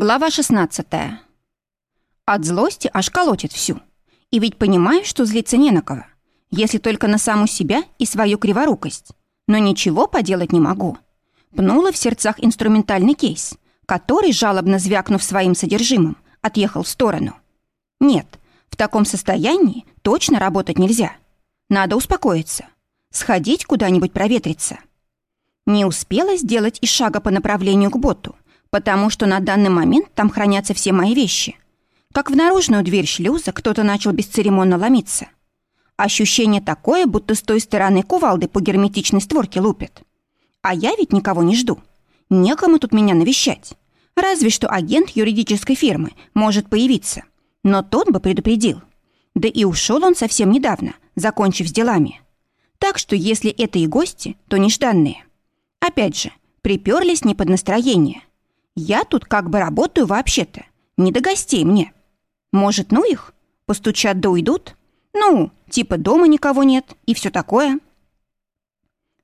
Глава 16. От злости аж колотит всю. И ведь понимаю, что злиться не на кого. Если только на саму себя и свою криворукость. Но ничего поделать не могу. Пнула в сердцах инструментальный кейс, который, жалобно звякнув своим содержимым, отъехал в сторону. Нет, в таком состоянии точно работать нельзя. Надо успокоиться. Сходить куда-нибудь проветриться. Не успела сделать и шага по направлению к боту — потому что на данный момент там хранятся все мои вещи. Как в наружную дверь шлюза кто-то начал бесцеремонно ломиться. Ощущение такое, будто с той стороны кувалды по герметичной створке лупят. А я ведь никого не жду. Некому тут меня навещать. Разве что агент юридической фирмы может появиться. Но тот бы предупредил. Да и ушел он совсем недавно, закончив с делами. Так что если это и гости, то нежданные. Опять же, приперлись не под настроение. Я тут как бы работаю вообще-то. Не до гостей мне. Может, ну их? Постучат да уйдут? Ну, типа дома никого нет и все такое.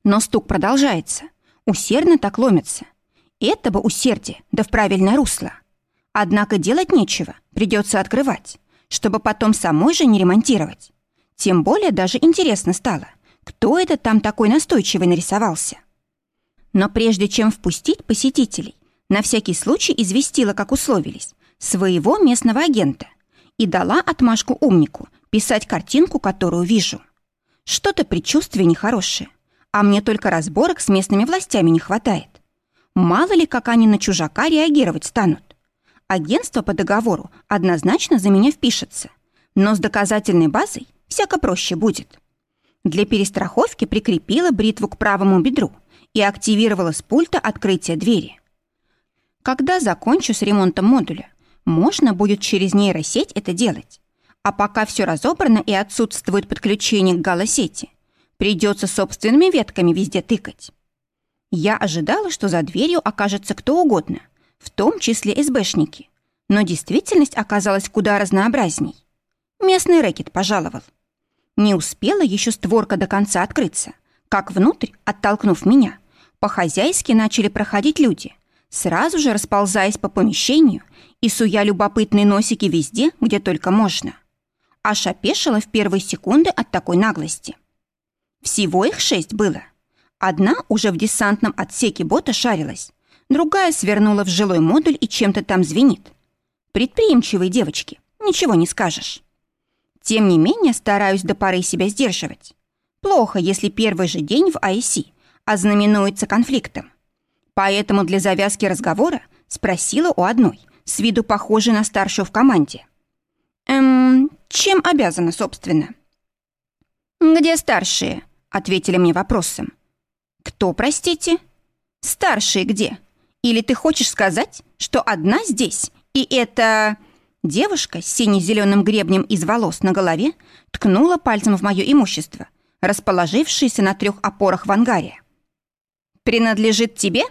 Но стук продолжается. Усердно так ломится. Это бы усердие, да в правильное русло. Однако делать нечего, придется открывать, чтобы потом самой же не ремонтировать. Тем более даже интересно стало, кто это там такой настойчивый нарисовался. Но прежде чем впустить посетителей, на всякий случай известила, как условились, своего местного агента и дала отмашку умнику писать картинку, которую вижу. Что-то предчувствие нехорошее, а мне только разборок с местными властями не хватает. Мало ли, как они на чужака реагировать станут. Агентство по договору однозначно за меня впишется, но с доказательной базой всяко проще будет. Для перестраховки прикрепила бритву к правому бедру и активировала с пульта открытие двери. Когда закончу с ремонтом модуля, можно будет через нейросеть это делать. А пока все разобрано и отсутствует подключение к галосети, придется собственными ветками везде тыкать. Я ожидала, что за дверью окажется кто угодно, в том числе СБшники. Но действительность оказалась куда разнообразней. Местный рэкет пожаловал. Не успела еще створка до конца открыться, как внутрь, оттолкнув меня, по-хозяйски начали проходить люди — сразу же расползаясь по помещению и суя любопытные носики везде, где только можно. Аж опешила в первые секунды от такой наглости. Всего их шесть было. Одна уже в десантном отсеке бота шарилась, другая свернула в жилой модуль и чем-то там звенит. Предприимчивые девочки, ничего не скажешь. Тем не менее, стараюсь до поры себя сдерживать. Плохо, если первый же день в IC ознаменуется конфликтом. Поэтому для завязки разговора спросила у одной, с виду похожей на старшую в команде. «Эм, чем обязана, собственно?» «Где старшие?» — ответили мне вопросом. «Кто, простите?» «Старшие где? Или ты хочешь сказать, что одна здесь, и это...» Девушка с сине-зеленым гребнем из волос на голове ткнула пальцем в мое имущество, расположившееся на трех опорах в ангаре. «Принадлежит тебе?»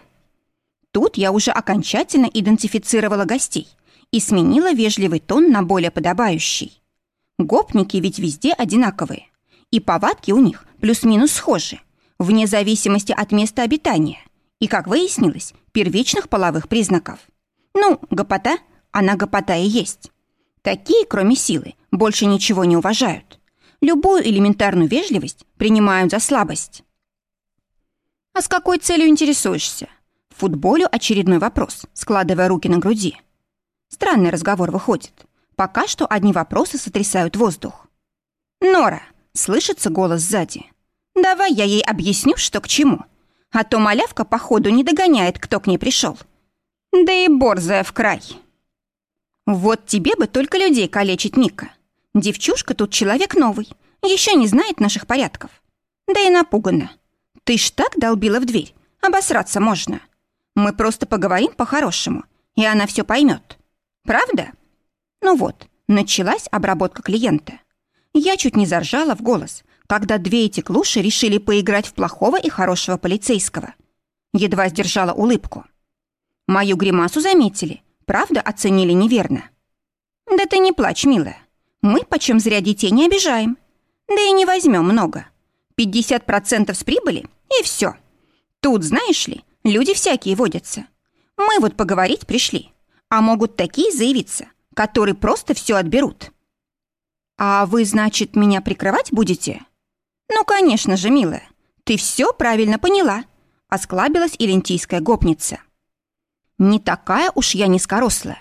Тут я уже окончательно идентифицировала гостей и сменила вежливый тон на более подобающий. Гопники ведь везде одинаковые, и повадки у них плюс-минус схожи, вне зависимости от места обитания и, как выяснилось, первичных половых признаков. Ну, гопота, она гопота и есть. Такие, кроме силы, больше ничего не уважают. Любую элементарную вежливость принимают за слабость. «А с какой целью интересуешься?» Футболю очередной вопрос, складывая руки на груди. Странный разговор выходит. Пока что одни вопросы сотрясают воздух. «Нора!» — слышится голос сзади. «Давай я ей объясню, что к чему. А то малявка, походу, не догоняет, кто к ней пришел. Да и борзая в край». «Вот тебе бы только людей калечить, Ника. Девчушка тут человек новый, еще не знает наших порядков. Да и напугана. Ты ж так долбила в дверь, обосраться можно». Мы просто поговорим по-хорошему, и она все поймет. Правда? Ну вот, началась обработка клиента. Я чуть не заржала в голос, когда две эти клуши решили поиграть в плохого и хорошего полицейского. Едва сдержала улыбку. Мою гримасу заметили, правда оценили неверно. Да ты не плачь, милая. Мы почем зря детей не обижаем. Да и не возьмем много. 50% с прибыли, и все. Тут, знаешь ли, Люди всякие водятся. Мы вот поговорить пришли. А могут такие заявиться, которые просто все отберут. А вы, значит, меня прикрывать будете? Ну, конечно же, милая. Ты все правильно поняла, осклабилась илентийская гопница. Не такая уж я низкорослая.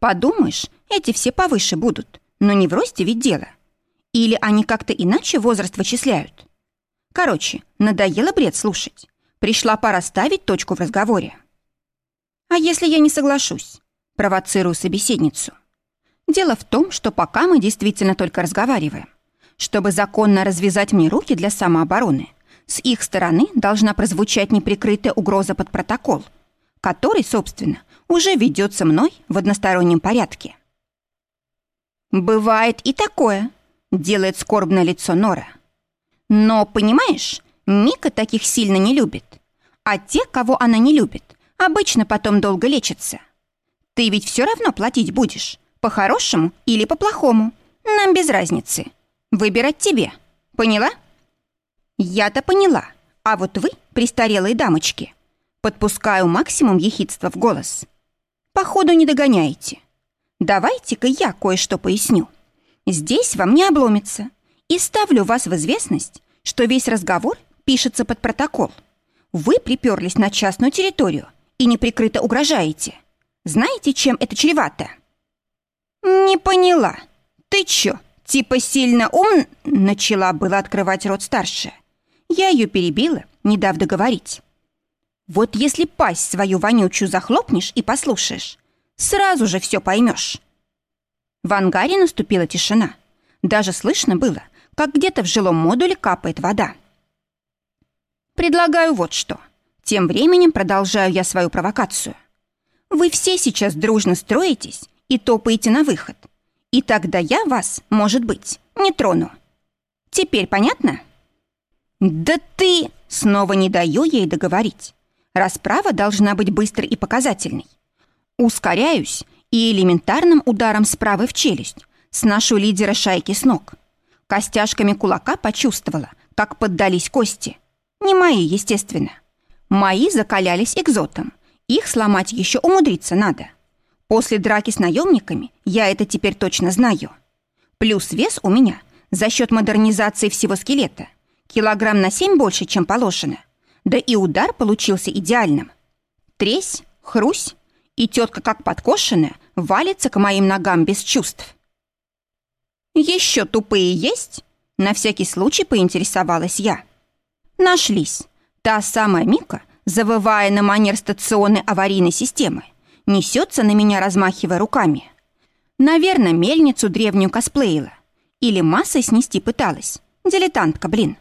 Подумаешь, эти все повыше будут, но не в росте ведь дело. Или они как-то иначе возраст вычисляют. Короче, надоело бред слушать. Пришла пора ставить точку в разговоре. А если я не соглашусь? Провоцирую собеседницу. Дело в том, что пока мы действительно только разговариваем. Чтобы законно развязать мне руки для самообороны, с их стороны должна прозвучать неприкрытая угроза под протокол, который, собственно, уже ведется мной в одностороннем порядке. «Бывает и такое», — делает скорбное лицо Нора. «Но, понимаешь, Мика таких сильно не любит. А те, кого она не любит, обычно потом долго лечатся. Ты ведь все равно платить будешь, по-хорошему или по-плохому. Нам без разницы. Выбирать тебе. Поняла? Я-то поняла. А вот вы, престарелые дамочки, подпускаю максимум ехидства в голос. Походу не догоняете. Давайте-ка я кое-что поясню. Здесь вам не обломится. И ставлю вас в известность, что весь разговор пишется под протокол. Вы приперлись на частную территорию и неприкрыто угрожаете. Знаете, чем это чревато?» «Не поняла. Ты чё, типа сильно ум...» Начала было открывать рот старшая. Я ее перебила, не дав договорить. «Вот если пасть свою вонючую захлопнешь и послушаешь, сразу же все поймешь». В ангаре наступила тишина. Даже слышно было, как где-то в жилом модуле капает вода. «Предлагаю вот что. Тем временем продолжаю я свою провокацию. Вы все сейчас дружно строитесь и топаете на выход. И тогда я вас, может быть, не трону. Теперь понятно? Да ты... Снова не даю ей договорить. Расправа должна быть быстрой и показательной. Ускоряюсь и элементарным ударом справа в челюсть сношу лидера шайки с ног. Костяшками кулака почувствовала, как поддались кости. Не мои, естественно. Мои закалялись экзотом. Их сломать еще умудриться надо. После драки с наемниками я это теперь точно знаю. Плюс вес у меня за счет модернизации всего скелета. Килограмм на семь больше, чем положено. Да и удар получился идеальным. Тресь, хрусь, и тетка, как подкошенная, валится к моим ногам без чувств. «Еще тупые есть?» На всякий случай поинтересовалась я. Нашлись. Та самая Мика, завывая на манер стационной аварийной системы, несется на меня, размахивая руками. Наверное, мельницу древнюю косплеила. Или массой снести пыталась. Дилетантка, блин.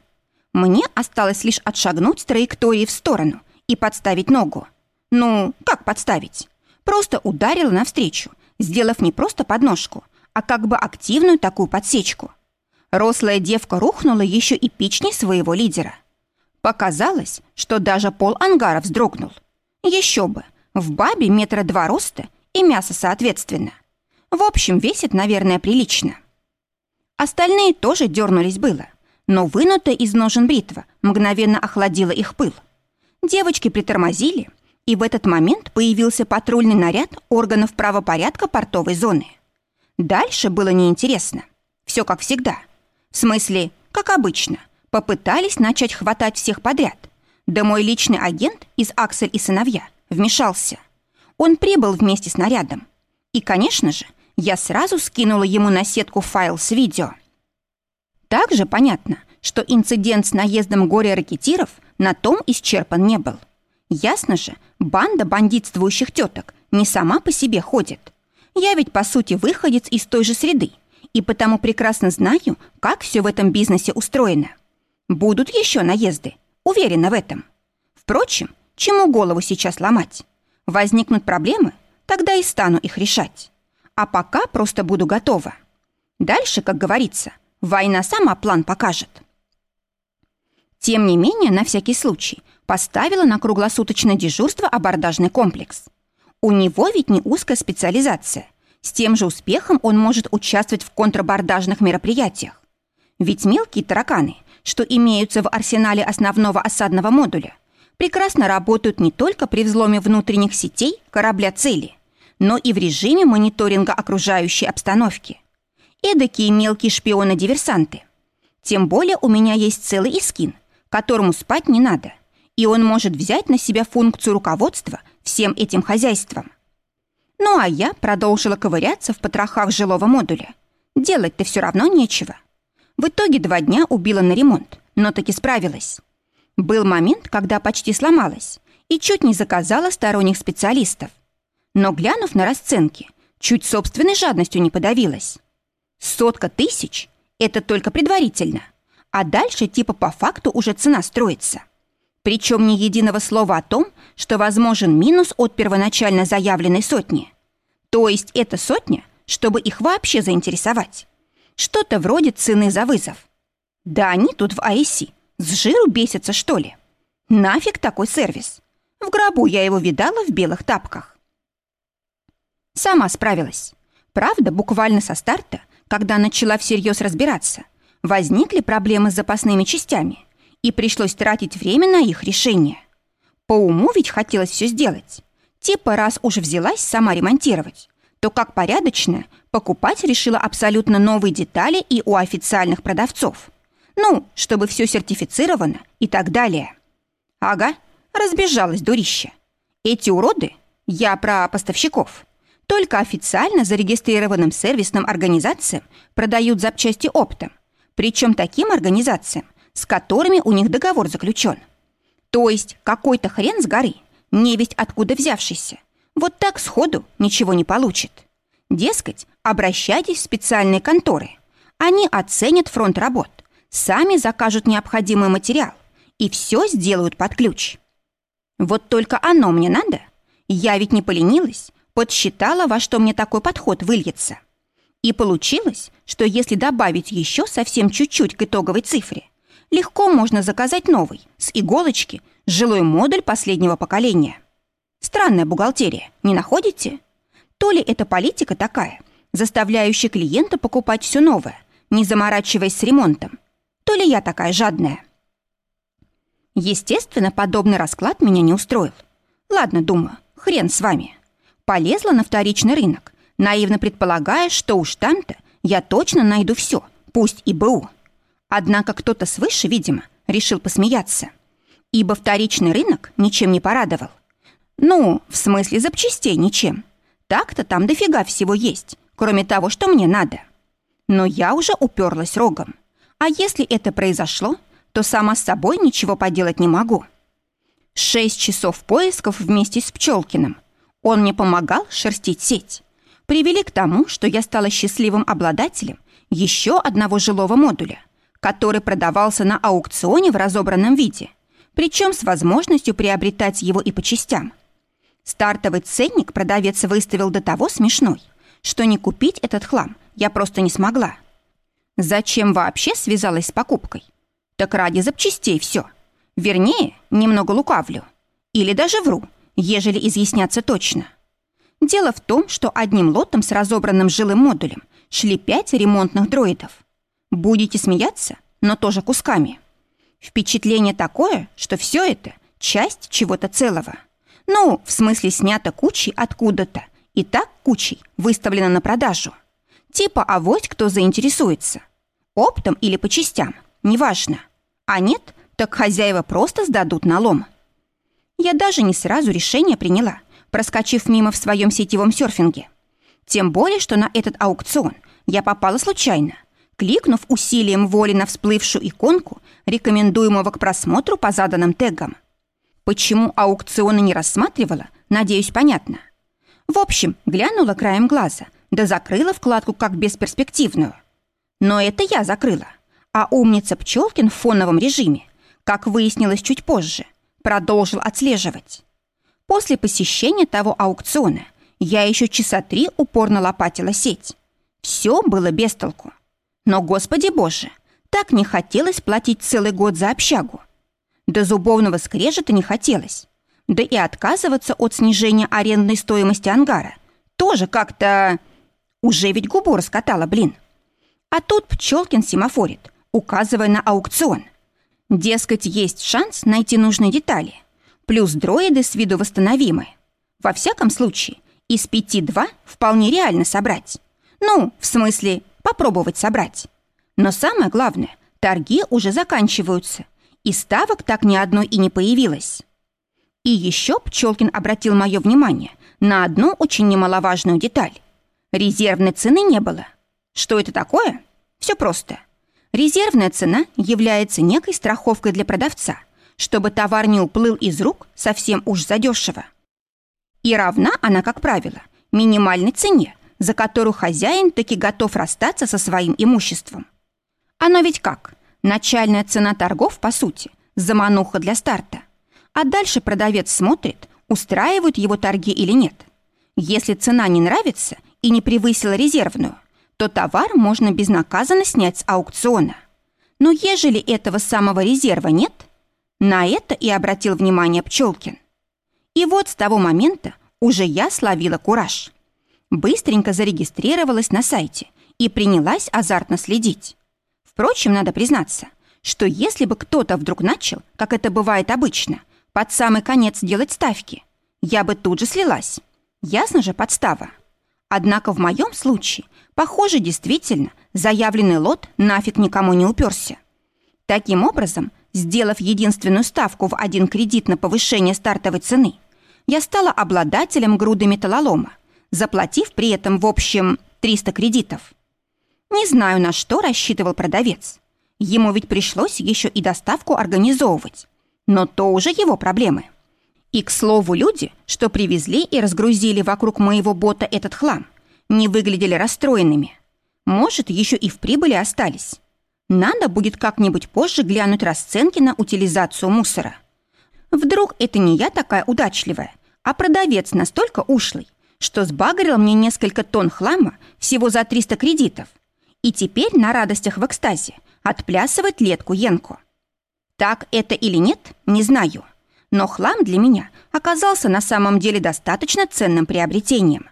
Мне осталось лишь отшагнуть траектории в сторону и подставить ногу. Ну, как подставить? Просто ударила навстречу, сделав не просто подножку, а как бы активную такую подсечку. Рослая девка рухнула еще эпичней своего лидера. Показалось, что даже пол ангара вздрогнул. Еще бы, в бабе метра два роста и мясо соответственно. В общем, весит, наверное, прилично. Остальные тоже дернулись было, но вынутая из ножен бритва мгновенно охладила их пыл. Девочки притормозили, и в этот момент появился патрульный наряд органов правопорядка портовой зоны. Дальше было неинтересно. Все как всегда. В смысле, как обычно, попытались начать хватать всех подряд. Да мой личный агент из «Аксель и сыновья» вмешался. Он прибыл вместе с нарядом. И, конечно же, я сразу скинула ему на сетку файл с видео. Также понятно, что инцидент с наездом горе-ракетиров на том исчерпан не был. Ясно же, банда бандитствующих теток не сама по себе ходит. Я ведь, по сути, выходец из той же среды, и потому прекрасно знаю, как все в этом бизнесе устроено. Будут еще наезды, уверена в этом. Впрочем, Чему голову сейчас ломать? Возникнут проблемы, тогда и стану их решать. А пока просто буду готова. Дальше, как говорится, война сама план покажет. Тем не менее, на всякий случай, поставила на круглосуточное дежурство абордажный комплекс. У него ведь не узкая специализация. С тем же успехом он может участвовать в контрабордажных мероприятиях. Ведь мелкие тараканы, что имеются в арсенале основного осадного модуля – прекрасно работают не только при взломе внутренних сетей корабля цели, но и в режиме мониторинга окружающей обстановки. Эдакие мелкие шпионы-диверсанты. Тем более у меня есть целый искин, которому спать не надо, и он может взять на себя функцию руководства всем этим хозяйством. Ну а я продолжила ковыряться в потрохах жилого модуля. Делать-то все равно нечего. В итоге два дня убила на ремонт, но таки справилась. Был момент, когда почти сломалась и чуть не заказала сторонних специалистов. Но, глянув на расценки, чуть собственной жадностью не подавилась. Сотка тысяч – это только предварительно, а дальше типа по факту уже цена строится. Причем ни единого слова о том, что возможен минус от первоначально заявленной сотни. То есть это сотня, чтобы их вообще заинтересовать. Что-то вроде цены за вызов. Да они тут в АИСи с жиру бесятся, что ли? Нафиг такой сервис? В гробу я его видала в белых тапках. Сама справилась. Правда, буквально со старта, когда начала всерьез разбираться, возникли проблемы с запасными частями, и пришлось тратить время на их решение. По уму ведь хотелось все сделать. Типа, раз уж взялась сама ремонтировать, то как порядочная, покупать решила абсолютно новые детали и у официальных продавцов. Ну, чтобы все сертифицировано и так далее. Ага, разбежалась дурище. Эти уроды, я про поставщиков, только официально зарегистрированным сервисным организациям продают запчасти оптом, причем таким организациям, с которыми у них договор заключен. То есть какой-то хрен с горы, не ведь откуда взявшийся, вот так сходу ничего не получит. Дескать, обращайтесь в специальные конторы. Они оценят фронт работ, сами закажут необходимый материал и все сделают под ключ. Вот только оно мне надо. Я ведь не поленилась, подсчитала, во что мне такой подход выльется. И получилось, что если добавить еще совсем чуть-чуть к итоговой цифре, легко можно заказать новый, с иголочки, жилой модуль последнего поколения. Странная бухгалтерия, не находите? То ли это политика такая, заставляющая клиента покупать все новое, не заморачиваясь с ремонтом, то ли я такая жадная. Естественно, подобный расклад меня не устроил. Ладно, думаю, хрен с вами. Полезла на вторичный рынок, наивно предполагая, что уж там-то я точно найду все, пусть и БУ. Однако кто-то свыше, видимо, решил посмеяться. Ибо вторичный рынок ничем не порадовал. Ну, в смысле запчастей ничем. Так-то там дофига всего есть, кроме того, что мне надо. Но я уже уперлась рогом. А если это произошло, то сама с собой ничего поделать не могу. Шесть часов поисков вместе с Пчелкиным. Он мне помогал шерстить сеть. Привели к тому, что я стала счастливым обладателем еще одного жилого модуля, который продавался на аукционе в разобранном виде, причем с возможностью приобретать его и по частям. Стартовый ценник продавец выставил до того смешной, что не купить этот хлам я просто не смогла. Зачем вообще связалась с покупкой? Так ради запчастей все. Вернее, немного лукавлю. Или даже вру, ежели изъясняться точно. Дело в том, что одним лотом с разобранным жилым модулем шли пять ремонтных дроидов. Будете смеяться, но тоже кусками. Впечатление такое, что все это – часть чего-то целого. Ну, в смысле, снято кучей откуда-то, и так кучей выставлено на продажу – Типа авось кто заинтересуется. Оптом или по частям, неважно. А нет, так хозяева просто сдадут налом. Я даже не сразу решение приняла, проскочив мимо в своем сетевом серфинге. Тем более, что на этот аукцион я попала случайно, кликнув усилием воли на всплывшую иконку, рекомендуемого к просмотру по заданным тегам. Почему аукционы не рассматривала, надеюсь, понятно. В общем, глянула краем глаза да закрыла вкладку как бесперспективную. Но это я закрыла, а умница Пчелкин в фоновом режиме, как выяснилось чуть позже, продолжил отслеживать. После посещения того аукциона я еще часа три упорно лопатила сеть. Все было без толку. Но, господи боже, так не хотелось платить целый год за общагу. До зубовного скрежета не хотелось. Да и отказываться от снижения арендной стоимости ангара тоже как-то... Уже ведь губу раскатала, блин. А тут Пчелкин семафорит, указывая на аукцион. Дескать, есть шанс найти нужные детали. Плюс дроиды с виду восстановимы. Во всяком случае, Из пяти два вполне реально собрать. Ну, в смысле, попробовать собрать. Но самое главное, торги уже заканчиваются, и ставок так ни одной и не появилось. И еще Пчелкин обратил мое внимание на одну очень немаловажную деталь. Резервной цены не было. Что это такое? Все просто. Резервная цена является некой страховкой для продавца, чтобы товар не уплыл из рук совсем уж задешево. И равна она, как правило, минимальной цене, за которую хозяин таки готов расстаться со своим имуществом. Оно ведь как? Начальная цена торгов, по сути, замануха для старта. А дальше продавец смотрит, устраивают его торги или нет. Если цена не нравится и не превысила резервную, то товар можно безнаказанно снять с аукциона. Но ежели этого самого резерва нет, на это и обратил внимание Пчелкин. И вот с того момента уже я словила кураж. Быстренько зарегистрировалась на сайте и принялась азартно следить. Впрочем, надо признаться, что если бы кто-то вдруг начал, как это бывает обычно, под самый конец делать ставки, я бы тут же слилась. Ясно же подстава. Однако в моем случае, похоже, действительно, заявленный лот нафиг никому не уперся. Таким образом, сделав единственную ставку в один кредит на повышение стартовой цены, я стала обладателем груды металлолома, заплатив при этом в общем 300 кредитов. Не знаю, на что рассчитывал продавец. Ему ведь пришлось еще и доставку организовывать. Но то уже его проблемы. И, к слову, люди, что привезли и разгрузили вокруг моего бота этот хлам, не выглядели расстроенными. Может, еще и в прибыли остались. Надо будет как-нибудь позже глянуть расценки на утилизацию мусора. Вдруг это не я такая удачливая, а продавец настолько ушлый, что сбагрил мне несколько тонн хлама всего за 300 кредитов. И теперь на радостях в экстазе отплясывает летку Енку. Так это или нет, не знаю. Но хлам для меня оказался на самом деле достаточно ценным приобретением.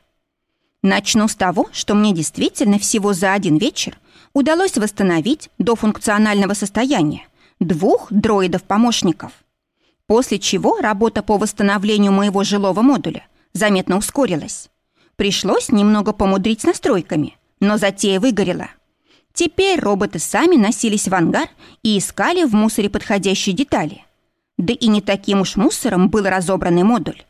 Начну с того, что мне действительно всего за один вечер удалось восстановить до функционального состояния двух дроидов-помощников. После чего работа по восстановлению моего жилого модуля заметно ускорилась. Пришлось немного помудрить с настройками, но затея выгорела. Теперь роботы сами носились в ангар и искали в мусоре подходящие детали. Да и не таким уж мусором был разобранный модуль.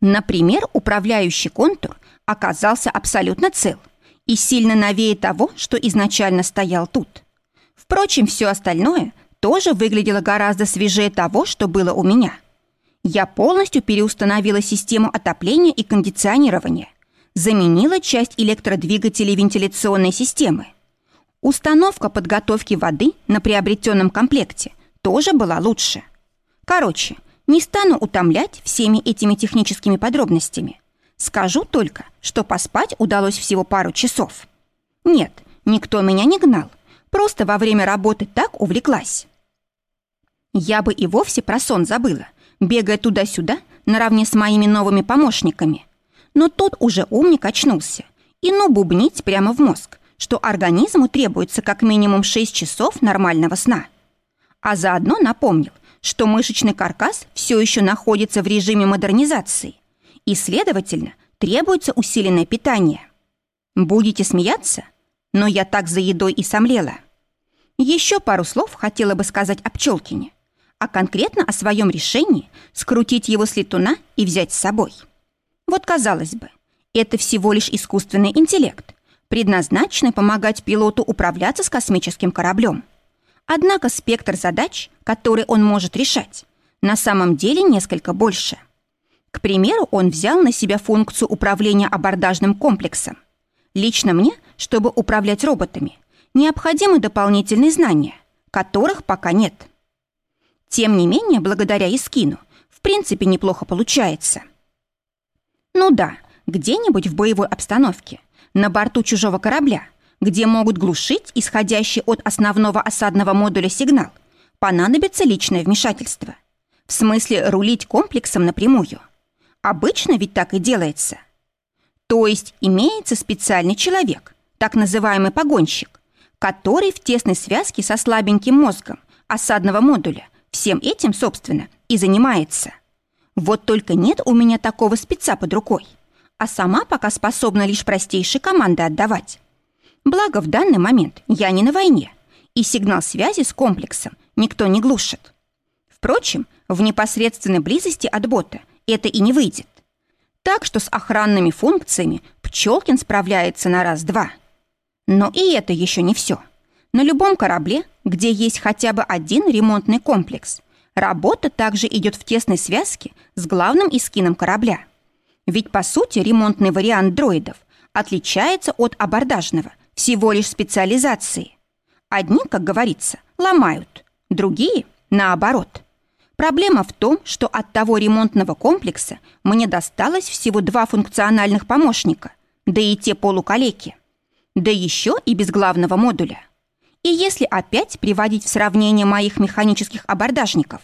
Например, управляющий контур оказался абсолютно цел и сильно новее того, что изначально стоял тут. Впрочем, все остальное тоже выглядело гораздо свежее того, что было у меня. Я полностью переустановила систему отопления и кондиционирования, заменила часть электродвигателей вентиляционной системы. Установка подготовки воды на приобретенном комплекте тоже была лучше. Короче, не стану утомлять всеми этими техническими подробностями. Скажу только, что поспать удалось всего пару часов. Нет, никто меня не гнал. Просто во время работы так увлеклась. Я бы и вовсе про сон забыла, бегая туда-сюда наравне с моими новыми помощниками. Но тут уже умник очнулся. И ну бубнить прямо в мозг, что организму требуется как минимум 6 часов нормального сна. А заодно напомнил, что мышечный каркас все еще находится в режиме модернизации – и, следовательно, требуется усиленное питание. Будете смеяться? Но я так за едой и сомлела. Еще пару слов хотела бы сказать о Пчелкине, а конкретно о своем решении скрутить его с летуна и взять с собой. Вот, казалось бы, это всего лишь искусственный интеллект, предназначенный помогать пилоту управляться с космическим кораблем. Однако спектр задач, которые он может решать, на самом деле несколько больше. К примеру, он взял на себя функцию управления абордажным комплексом. Лично мне, чтобы управлять роботами, необходимы дополнительные знания, которых пока нет. Тем не менее, благодаря Искину, в принципе, неплохо получается. Ну да, где-нибудь в боевой обстановке, на борту чужого корабля, где могут глушить исходящий от основного осадного модуля сигнал, понадобится личное вмешательство. В смысле рулить комплексом напрямую – Обычно ведь так и делается. То есть имеется специальный человек, так называемый погонщик, который в тесной связке со слабеньким мозгом осадного модуля всем этим, собственно, и занимается. Вот только нет у меня такого спеца под рукой. А сама пока способна лишь простейшие команды отдавать. Благо, в данный момент я не на войне, и сигнал связи с комплексом никто не глушит. Впрочем, в непосредственной близости от бота это и не выйдет. Так что с охранными функциями Пчелкин справляется на раз-два. Но и это еще не все. На любом корабле, где есть хотя бы один ремонтный комплекс, работа также идет в тесной связке с главным искином корабля. Ведь, по сути, ремонтный вариант дроидов отличается от абордажного всего лишь специализацией. Одни, как говорится, ломают, другие – наоборот. Проблема в том, что от того ремонтного комплекса мне досталось всего два функциональных помощника, да и те полукалеки. Да еще и без главного модуля. И если опять приводить в сравнение моих механических абордажников,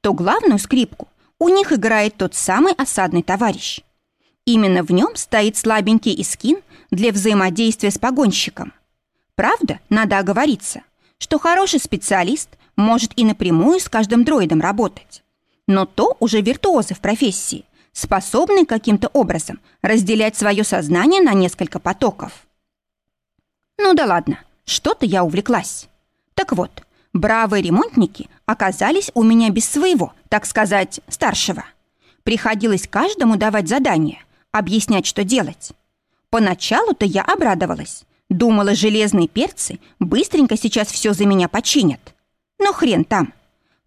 то главную скрипку у них играет тот самый осадный товарищ. Именно в нем стоит слабенький искин для взаимодействия с погонщиком. Правда, надо оговориться, что хороший специалист может и напрямую с каждым дроидом работать. Но то уже виртуозы в профессии, способные каким-то образом разделять свое сознание на несколько потоков. Ну да ладно, что-то я увлеклась. Так вот, бравые ремонтники оказались у меня без своего, так сказать, старшего. Приходилось каждому давать задание, объяснять, что делать. Поначалу-то я обрадовалась. Думала, железные перцы быстренько сейчас все за меня починят. Но хрен там.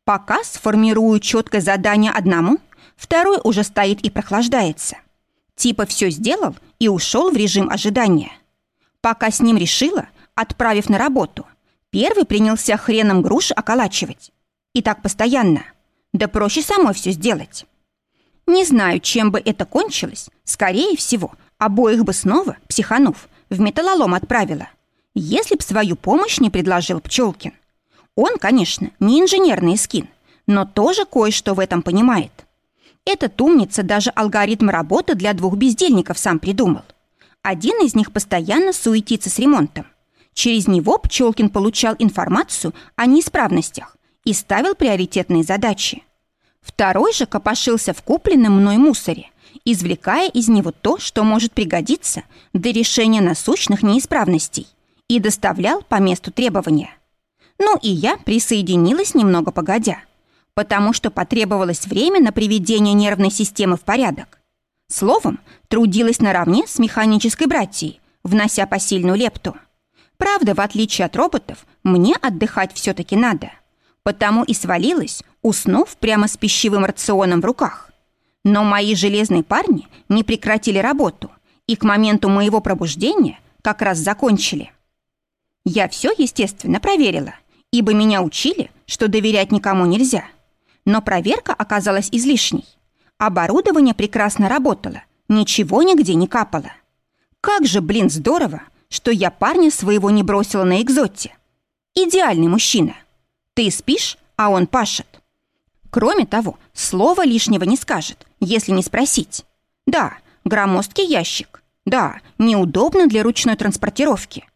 Пока сформирую четкое задание одному, второй уже стоит и прохлаждается. Типа все сделал и ушел в режим ожидания. Пока с ним решила, отправив на работу, первый принялся хреном груши околачивать. И так постоянно. Да проще самой все сделать. Не знаю, чем бы это кончилось. Скорее всего, обоих бы снова, психанув, в металлолом отправила. Если б свою помощь не предложил Пчелкин. Он, конечно, не инженерный скин, но тоже кое-что в этом понимает. Этот умница даже алгоритм работы для двух бездельников сам придумал. Один из них постоянно суетится с ремонтом. Через него Пчелкин получал информацию о неисправностях и ставил приоритетные задачи. Второй же копошился в купленном мной мусоре, извлекая из него то, что может пригодиться для решения насущных неисправностей, и доставлял по месту требования. Ну и я присоединилась немного погодя, потому что потребовалось время на приведение нервной системы в порядок. Словом, трудилась наравне с механической братьей, внося посильную лепту. Правда, в отличие от роботов, мне отдыхать все-таки надо. Потому и свалилась, уснув прямо с пищевым рационом в руках. Но мои железные парни не прекратили работу и к моменту моего пробуждения как раз закончили. Я все, естественно, проверила – ибо меня учили, что доверять никому нельзя. Но проверка оказалась излишней. Оборудование прекрасно работало, ничего нигде не капало. Как же, блин, здорово, что я парня своего не бросила на экзоте. Идеальный мужчина. Ты спишь, а он пашет. Кроме того, слова лишнего не скажет, если не спросить. Да, громоздкий ящик. Да, неудобно для ручной транспортировки.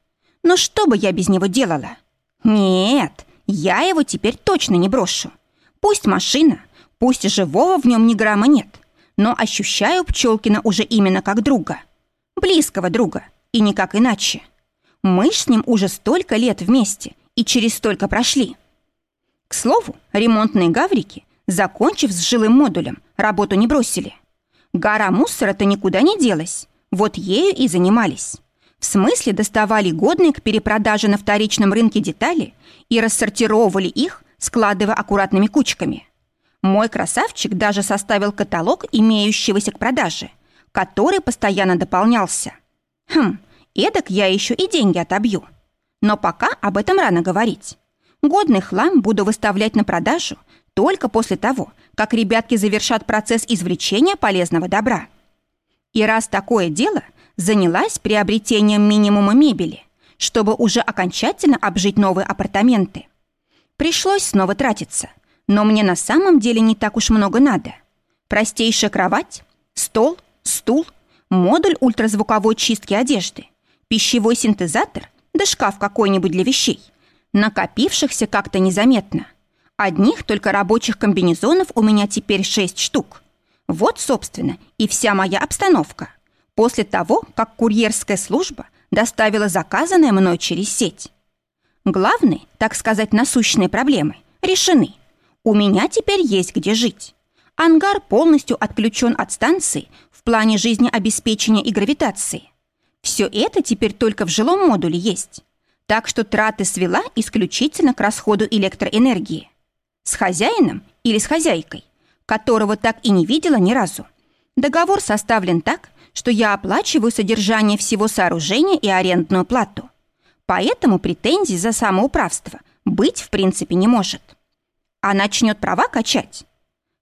Но что бы я без него делала? Нет, я его теперь точно не брошу. Пусть машина, пусть живого в нем ни грамма нет, но ощущаю Пчелкина уже именно как друга. Близкого друга, и никак иначе. Мы с ним уже столько лет вместе и через столько прошли. К слову, ремонтные гаврики, закончив с жилым модулем, работу не бросили. Гора мусора-то никуда не делась, вот ею и занимались. В смысле доставали годные к перепродаже на вторичном рынке детали и рассортировывали их, складывая аккуратными кучками. Мой красавчик даже составил каталог имеющегося к продаже, который постоянно дополнялся. Хм, эдак я еще и деньги отобью. Но пока об этом рано говорить. Годный хлам буду выставлять на продажу только после того, как ребятки завершат процесс извлечения полезного добра. И раз такое дело – занялась приобретением минимума мебели, чтобы уже окончательно обжить новые апартаменты. Пришлось снова тратиться, но мне на самом деле не так уж много надо. Простейшая кровать, стол, стул, модуль ультразвуковой чистки одежды, пищевой синтезатор да шкаф какой-нибудь для вещей, накопившихся как-то незаметно. Одних только рабочих комбинезонов у меня теперь шесть штук. Вот, собственно, и вся моя обстановка – после того, как курьерская служба доставила заказанное мной через сеть. Главные, так сказать, насущные проблемы решены. У меня теперь есть где жить. Ангар полностью отключен от станции в плане жизнеобеспечения и гравитации. Все это теперь только в жилом модуле есть. Так что траты свела исключительно к расходу электроэнергии. С хозяином или с хозяйкой, которого так и не видела ни разу. Договор составлен так, что я оплачиваю содержание всего сооружения и арендную плату. Поэтому претензий за самоуправство быть в принципе не может. А начнет права качать.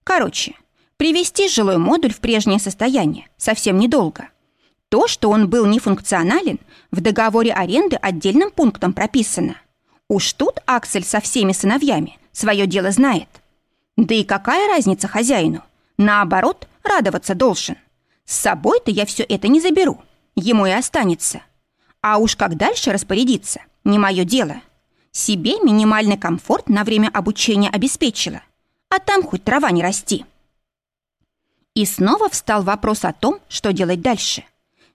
Короче, привести жилой модуль в прежнее состояние совсем недолго. То, что он был нефункционален, в договоре аренды отдельным пунктом прописано. Уж тут Аксель со всеми сыновьями свое дело знает. Да и какая разница хозяину? Наоборот, радоваться должен. С собой-то я все это не заберу. Ему и останется. А уж как дальше распорядиться, не мое дело. Себе минимальный комфорт на время обучения обеспечила. А там хоть трава не расти. И снова встал вопрос о том, что делать дальше.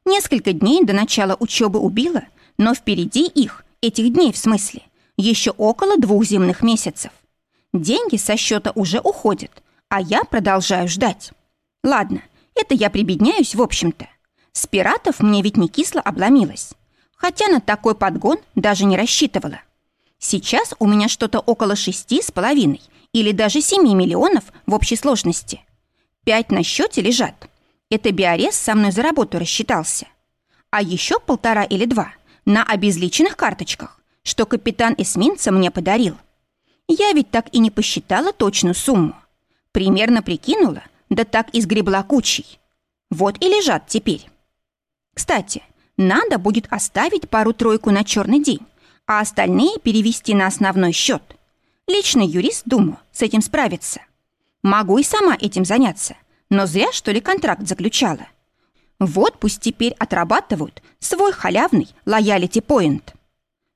Несколько дней до начала учебы убило, но впереди их, этих дней в смысле, еще около двух земных месяцев. Деньги со счета уже уходят, а я продолжаю ждать. Ладно, это я прибедняюсь, в общем-то. С пиратов мне ведь не кисло обломилось. Хотя на такой подгон даже не рассчитывала. Сейчас у меня что-то около шести с половиной или даже семи миллионов в общей сложности. Пять на счете лежат. Это Биорез со мной за работу рассчитался. А еще полтора или два на обезличенных карточках, что капитан эсминца мне подарил. Я ведь так и не посчитала точную сумму. Примерно прикинула, да так и сгребла кучей. Вот и лежат теперь. Кстати, надо будет оставить пару-тройку на черный день, а остальные перевести на основной счет. Личный юрист, думаю, с этим справится. Могу и сама этим заняться, но зря, что ли, контракт заключала. Вот пусть теперь отрабатывают свой халявный лоялити-поинт.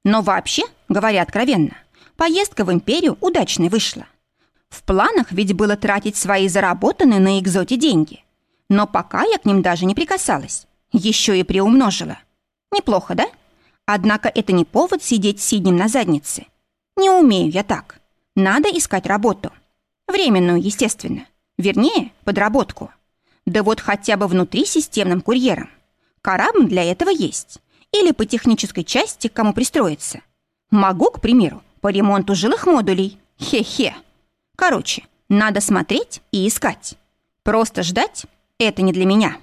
Но вообще, говоря откровенно, поездка в империю удачной вышла. В планах ведь было тратить свои заработанные на экзоте деньги. Но пока я к ним даже не прикасалась. Еще и приумножила. Неплохо, да? Однако это не повод сидеть сиднем на заднице. Не умею я так. Надо искать работу. Временную, естественно. Вернее, подработку. Да вот хотя бы внутри системным курьером. Корабль для этого есть. Или по технической части кому пристроиться. Могу, к примеру, по ремонту жилых модулей. Хе-хе. Короче, надо смотреть и искать. Просто ждать — это не для меня.